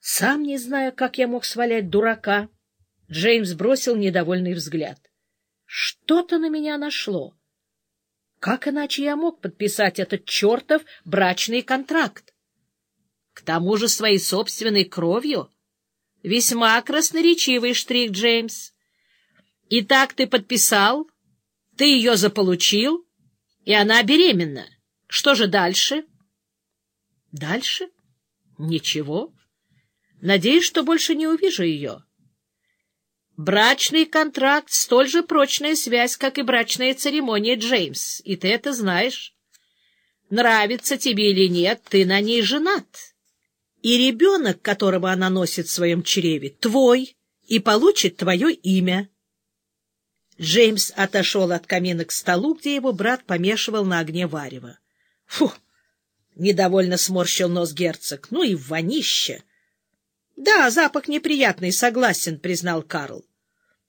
Сам не знаю, как я мог свалять дурака. Джеймс бросил недовольный взгляд. Что-то на меня нашло. Как иначе я мог подписать этот чертов брачный контракт? К тому же своей собственной кровью. Весьма красноречивый штрих, Джеймс. Итак, ты подписал, ты ее заполучил, и она беременна. Что же дальше? Дальше? Ничего. Надеюсь, что больше не увижу ее. Брачный контракт — столь же прочная связь, как и брачная церемония, Джеймс, и ты это знаешь. Нравится тебе или нет, ты на ней женат. И ребенок, которого она носит в своем чреве, твой и получит твое имя. Джеймс отошел от камина к столу, где его брат помешивал на огне варево. — Фу! — недовольно сморщил нос герцог. — Ну и вонище! — Да, запах неприятный, согласен, — признал Карл.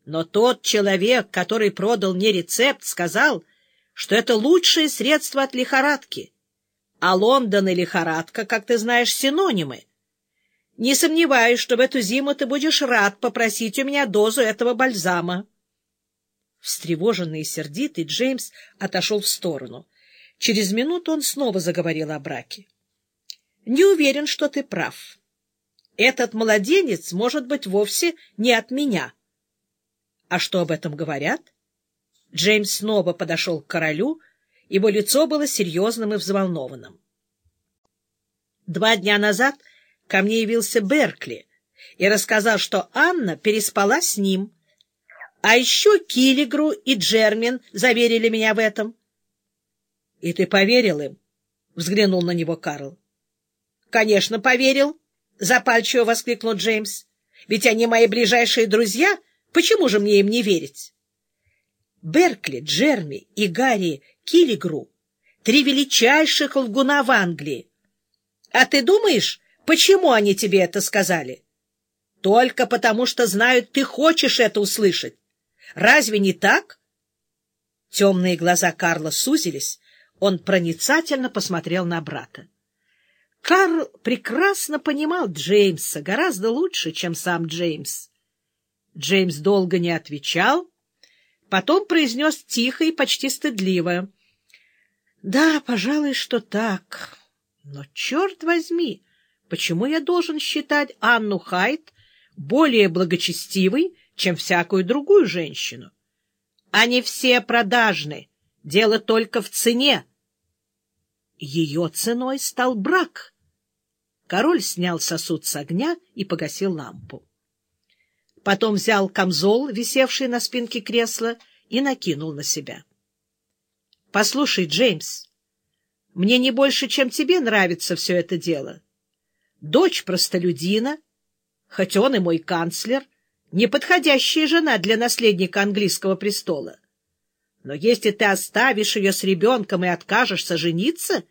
Но тот человек, который продал мне рецепт, сказал, что это лучшее средство от лихорадки. А Лондон и лихорадка, как ты знаешь, синонимы. Не сомневаюсь, что в эту зиму ты будешь рад попросить у меня дозу этого бальзама. Встревоженный и сердитый Джеймс отошел в сторону. Через минуту он снова заговорил о браке. — Не уверен, что ты прав. Этот младенец может быть вовсе не от меня. — а что об этом говорят? Джеймс снова подошел к королю, его лицо было серьезным и взволнованным. Два дня назад ко мне явился Беркли и рассказал, что Анна переспала с ним. А еще Киллигру и Джермин заверили меня в этом. — И ты поверил им? — взглянул на него Карл. — Конечно, поверил, — запальчиво воскликнул Джеймс. — Ведь они мои ближайшие друзья — Почему же мне им не верить? Беркли, Джерми и Гарри Киллигру — три величайших лгуна в Англии. А ты думаешь, почему они тебе это сказали? Только потому, что знают, ты хочешь это услышать. Разве не так? Темные глаза Карла сузились, он проницательно посмотрел на брата. Карл прекрасно понимал Джеймса гораздо лучше, чем сам Джеймс. Джеймс долго не отвечал, потом произнес тихо и почти стыдливо. — Да, пожалуй, что так. Но, черт возьми, почему я должен считать Анну Хайт более благочестивой, чем всякую другую женщину? Они все продажны, дело только в цене. Ее ценой стал брак. Король снял сосуд с огня и погасил лампу. Потом взял камзол, висевший на спинке кресла, и накинул на себя. — Послушай, Джеймс, мне не больше, чем тебе нравится все это дело. Дочь простолюдина, хоть он и мой канцлер, неподходящая жена для наследника английского престола. Но если ты оставишь ее с ребенком и откажешься жениться,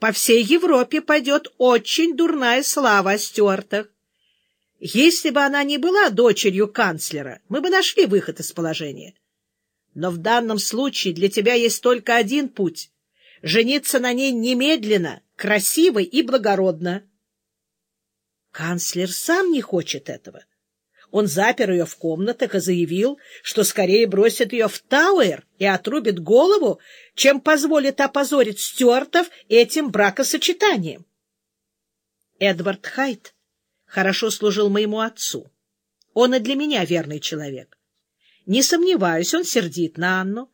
по всей Европе пойдет очень дурная слава о Стюартах. Если бы она не была дочерью канцлера, мы бы нашли выход из положения. Но в данном случае для тебя есть только один путь — жениться на ней немедленно, красиво и благородно. Канцлер сам не хочет этого. Он запер ее в комнатах и заявил, что скорее бросит ее в Тауэр и отрубит голову, чем позволит опозорить Стюартов этим бракосочетанием. Эдвард Хайт хорошо служил моему отцу. Он и для меня верный человек. Не сомневаюсь, он сердит на Анну,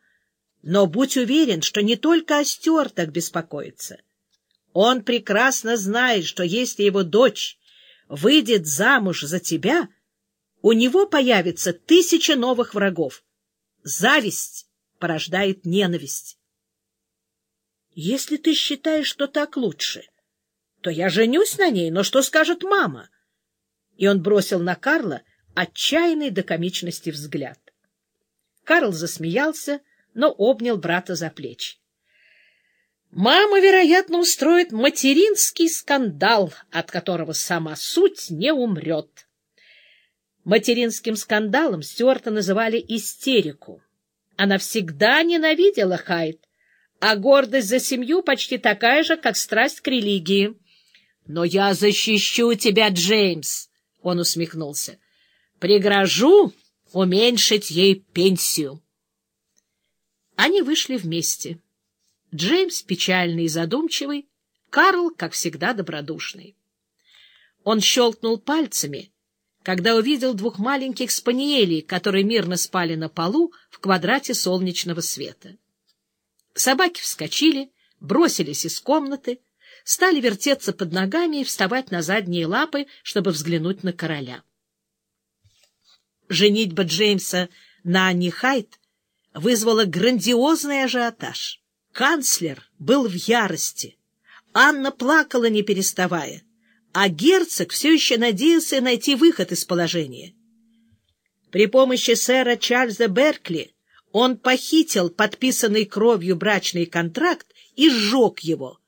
но будь уверен, что не только о Стюартах беспокоится. Он прекрасно знает, что если его дочь выйдет замуж за тебя, у него появится тысяча новых врагов. Зависть порождает ненависть. Если ты считаешь, что так лучше, то я женюсь на ней, но что скажет мама? — и он бросил на Карла отчаянный до комичности взгляд. Карл засмеялся, но обнял брата за плечи. Мама, вероятно, устроит материнский скандал, от которого сама суть не умрет. Материнским скандалом Стюарта называли истерику. Она всегда ненавидела Хайд, а гордость за семью почти такая же, как страсть к религии. Но я защищу тебя, Джеймс, — он усмехнулся. Пригрожу уменьшить ей пенсию. Они вышли вместе. Джеймс печальный и задумчивый, Карл, как всегда, добродушный. Он щелкнул пальцами, когда увидел двух маленьких спаниелей, которые мирно спали на полу в квадрате солнечного света. Собаки вскочили, бросились из комнаты, стали вертеться под ногами и вставать на задние лапы, чтобы взглянуть на короля. Женитьба Джеймса на Анни Хайт вызвала грандиозный ажиотаж. Канцлер был в ярости. Анна плакала, не переставая, а герцог все еще надеялся найти выход из положения. При помощи сэра Чарльза Беркли он похитил подписанный кровью брачный контракт и сжег его.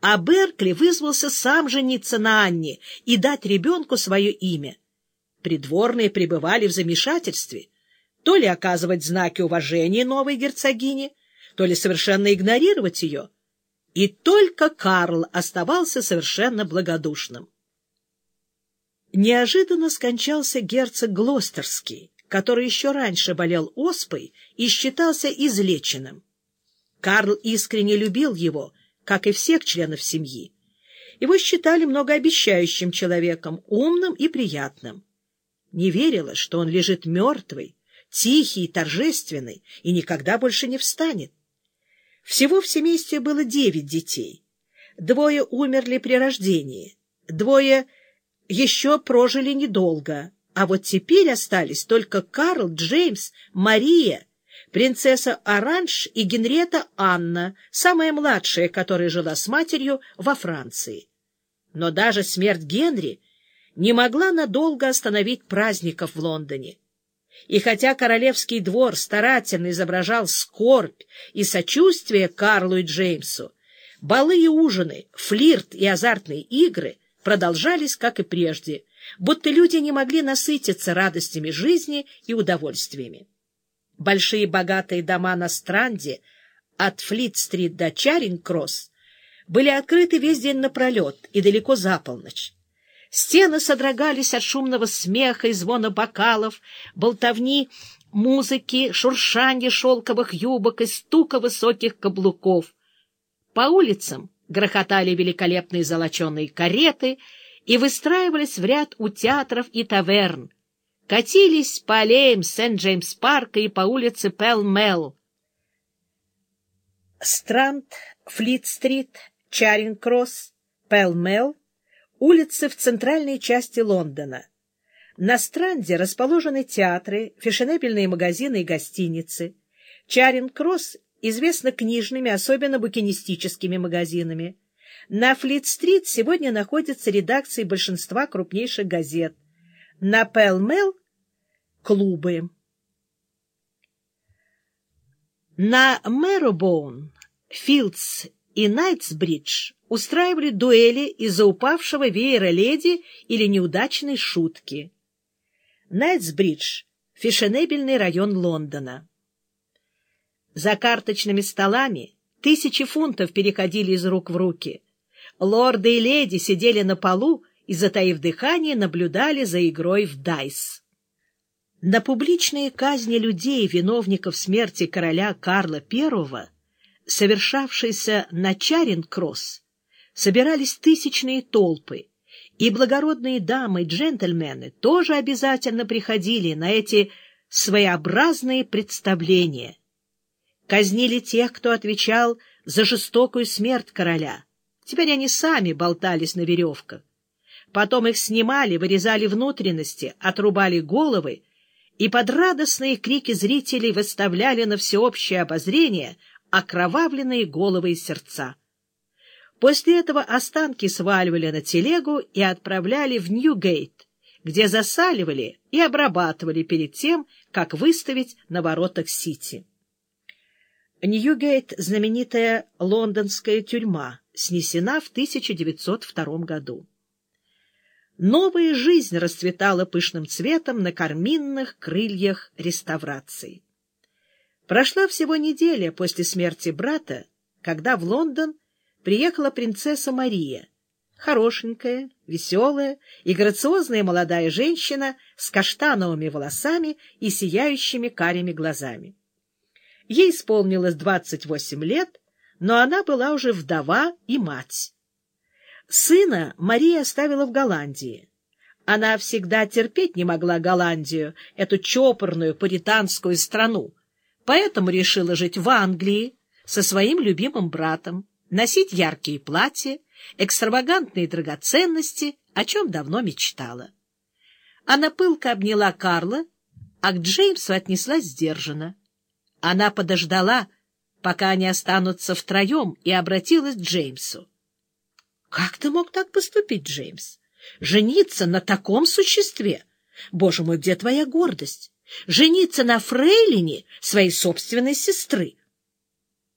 А Беркли вызвался сам жениться на Анне и дать ребенку свое имя. Придворные пребывали в замешательстве. То ли оказывать знаки уважения новой герцогине, то ли совершенно игнорировать ее. И только Карл оставался совершенно благодушным. Неожиданно скончался герцог Глостерский, который еще раньше болел оспой и считался излеченным. Карл искренне любил его, как и всех членов семьи. Его считали многообещающим человеком, умным и приятным. Не верила, что он лежит мертвый, тихий и торжественный, и никогда больше не встанет. Всего в семействе было девять детей. Двое умерли при рождении, двое еще прожили недолго, а вот теперь остались только Карл, Джеймс, Мария, принцесса Оранж и Генрета Анна, самая младшая, которая жила с матерью во Франции. Но даже смерть Генри не могла надолго остановить праздников в Лондоне. И хотя королевский двор старательно изображал скорбь и сочувствие Карлу и Джеймсу, балы и ужины, флирт и азартные игры продолжались, как и прежде, будто люди не могли насытиться радостями жизни и удовольствиями. Большие богатые дома на Странде от Флит-стрит до Чаринг-кросс были открыты весь день напролет и далеко за полночь. Стены содрогались от шумного смеха и звона бокалов, болтовни, музыки, шуршанья шелковых юбок и стука высоких каблуков. По улицам грохотали великолепные золоченые кареты и выстраивались в ряд у театров и таверн, катились по аллеям Сент-Джеймс-парка и по улице Пел-Мел. Странд, Флит-стрит, Чаринг-кросс, Пел-Мел улицы в центральной части Лондона. На Странде расположены театры, фешенебельные магазины и гостиницы. Чаринг-Кросс известна книжными, особенно букинистическими магазинами. На Флит-стрит сегодня находятся редакции большинства крупнейших газет. На Пэл-Мэл — клубы. На Мэробоун, Филдс и Найтсбридж устраивали дуэли из-за упавшего веера леди или неудачной шутки. Найтсбридж — фешенебельный район Лондона. За карточными столами тысячи фунтов переходили из рук в руки. Лорды и леди сидели на полу и, затаив дыхание, наблюдали за игрой в дайс. На публичные казни людей, виновников смерти короля Карла I, совершавшейся на Чаринг-Кросс, собирались тысячные толпы, и благородные дамы и джентльмены тоже обязательно приходили на эти своеобразные представления. Казнили тех, кто отвечал за жестокую смерть короля. Теперь они сами болтались на веревках. Потом их снимали, вырезали внутренности, отрубали головы и под радостные крики зрителей выставляли на всеобщее обозрение окровавленные головы и сердца. После этого останки сваливали на телегу и отправляли в Ньюгейт, где засаливали и обрабатывали перед тем, как выставить на воротах Сити. Ньюгейт — знаменитая лондонская тюрьма, снесена в 1902 году. Новая жизнь расцветала пышным цветом на карминных крыльях реставрации. Прошла всего неделя после смерти брата, когда в Лондон приехала принцесса Мария, хорошенькая, веселая и грациозная молодая женщина с каштановыми волосами и сияющими карими глазами. Ей исполнилось 28 лет, но она была уже вдова и мать. Сына Мария оставила в Голландии. Она всегда терпеть не могла Голландию, эту чопорную паританскую страну, поэтому решила жить в Англии со своим любимым братом, носить яркие платья, экстравагантные драгоценности, о чем давно мечтала. Она пылко обняла Карла, а к Джеймсу отнеслась сдержанно. Она подождала, пока они останутся втроем, и обратилась к Джеймсу. — Как ты мог так поступить, Джеймс? Жениться на таком существе? Боже мой, где твоя гордость? Жениться на фрейлине своей собственной сестры?